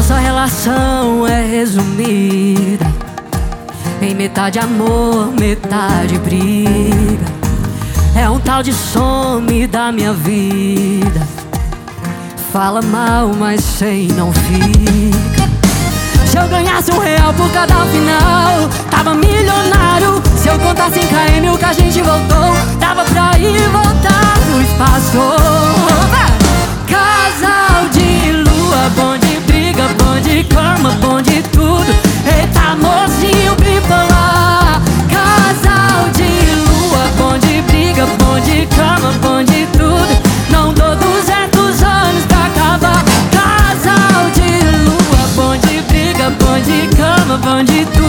Nossa relação é resumida em metade amor, metade briga. É um tal de some da minha vida. Fala mal, mas sem não fica. Se eu ganhasse um real por cada final, tava milionário. Se eu contasse em KM o que a gente voltou, dava pra ir voltar no espaço. Casal de lua, bom de briga, bom de cama, bom de tudo. Eita, mocinho de cama,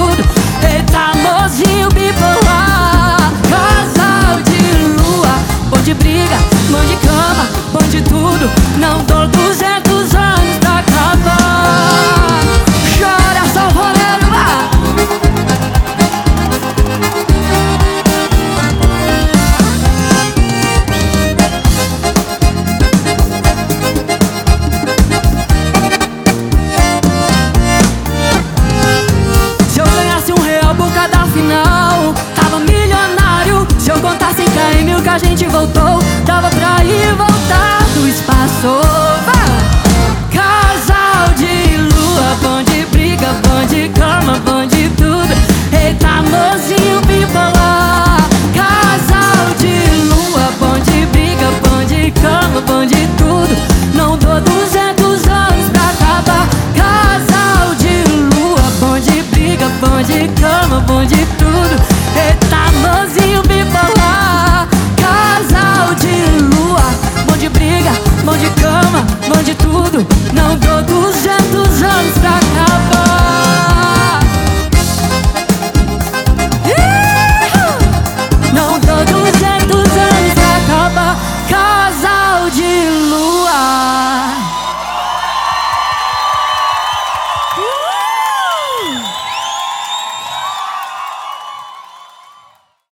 Vai! Casal de lua, bom de briga, bom de cama, bom de tudo. Eita, mozinho bipolar. Casal de lua, bom de briga, bom de cama, bom de tudo. Não dou 200 anos pra acabar. Casal de lua, bom de briga, bom de cama, bom de tudo. Eita, esconde tudo, não dou 200 anos.